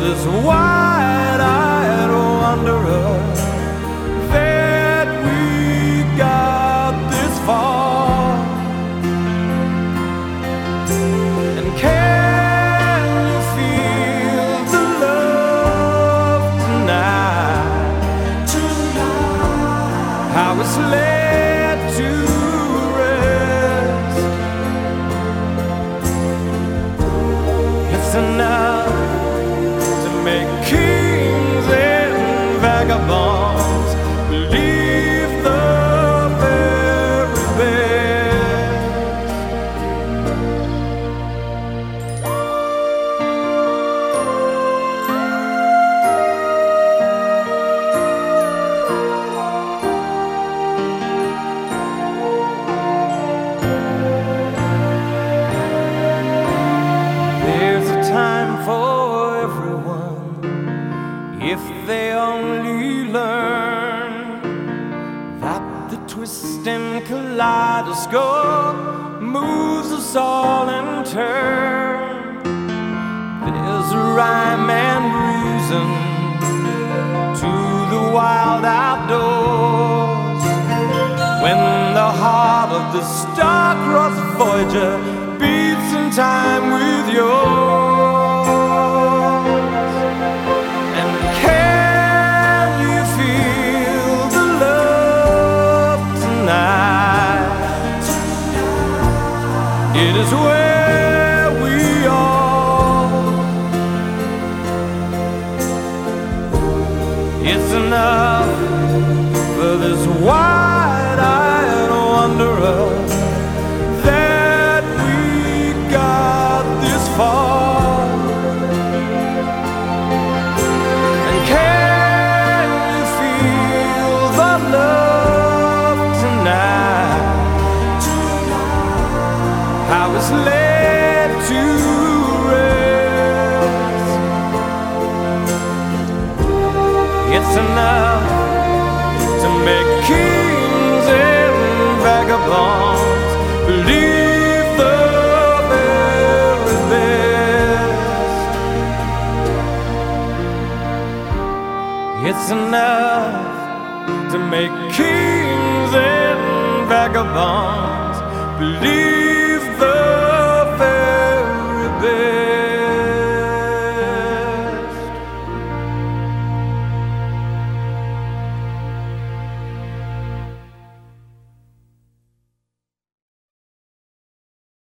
this they only learn that the twisting kaleidoscope moves us all in turn. There's a rhyme and reason to the wild outdoors when the heart of the star-crossed Voyager beats in time with yours. It is where we are. It's enough for this wide-eyed wanderer How it's led to rest. It's enough to make kings and vagabonds believe the very best. It's enough to make kings and vagabonds believe